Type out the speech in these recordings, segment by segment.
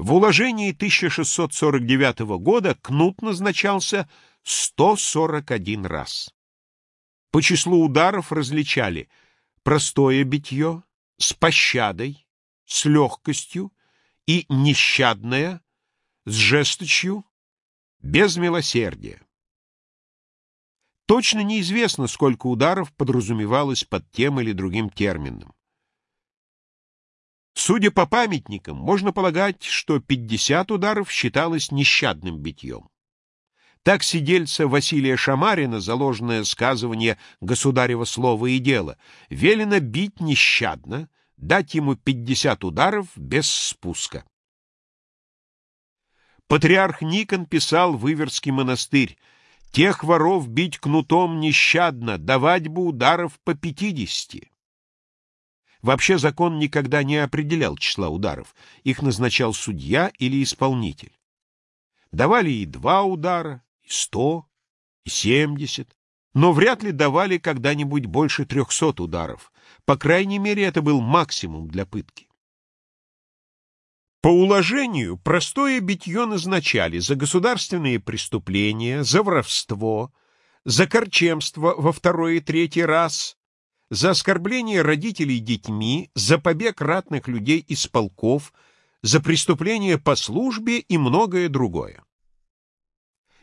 В уложении 1649 года кнут назначался 141 раз. По числу ударов различали простое битье с пощадой, с легкостью и нещадное, с жесточью, без милосердия. Точно неизвестно, сколько ударов подразумевалось под тем или другим термином. Судя по памятникам, можно полагать, что 50 ударов считалось нещадным битьем. Так сидельца Василия Шамарина, заложенное сказывание «Государево слово и дело», велено бить нещадно, дать ему 50 ударов без спуска. Патриарх Никон писал в Иверский монастырь «Тех воров бить кнутом нещадно, давать бы ударов по пятидесяти». Вообще закон никогда не определял числа ударов, их назначал судья или исполнитель. Давали и два удара, сто, и семьдесят, но вряд ли давали когда-нибудь больше трехсот ударов. По крайней мере, это был максимум для пытки. По уложению простое битье назначали за государственные преступления, за воровство, за корчемство во второй и третий раз, за оскорбление родителей детьми, за побег ратных людей из полков, за преступления по службе и многое другое.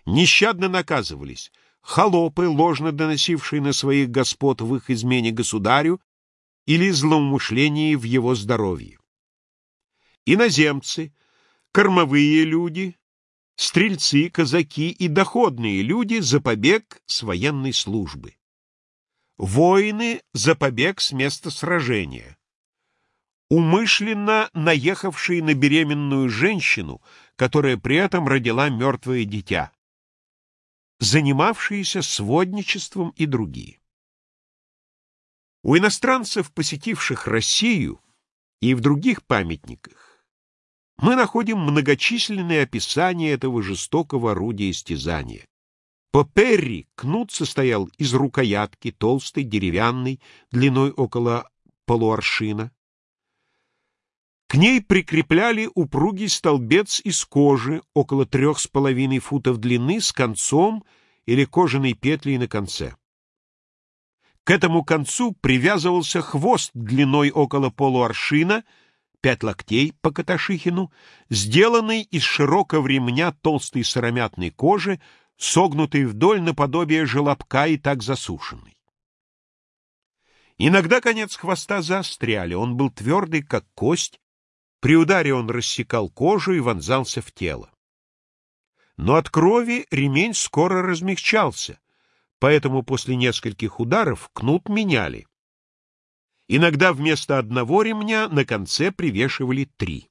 Нещадно наказывались холопы, ложно доносившие на своих господ в их измене государю или злоумышлении в его здоровье. Иноземцы, кормовые люди, стрельцы, казаки и доходные люди за побег с военной службы. Воины за побег с места сражения. Умышленно наехавшие на беременную женщину, которая при этом родила мертвое дитя занимавшиеся сводничеством и другие. У иностранцев, посетивших Россию, и в других памятниках мы находим многочисленные описания этого жестокого орудия истязания. По кнут состоял из рукоятки, толстой, деревянной, длиной около полуаршина, к ней прикрепляли упругий столбец из кожи около трех с половиной футов длины с концом или кожаной петлей на конце. К этому концу привязывался хвост длиной около полуаршина, пять локтей по Каташихину, сделанный из широкого ремня толстой сыромятной кожи, согнутый вдоль наподобие желобка и так засушенный. Иногда конец хвоста заостряли, он был твердый, как кость, при ударе он рассекал кожу и вонзался в тело. Но от крови ремень скоро размягчался, поэтому после нескольких ударов кнут меняли. Иногда вместо одного ремня на конце привешивали три.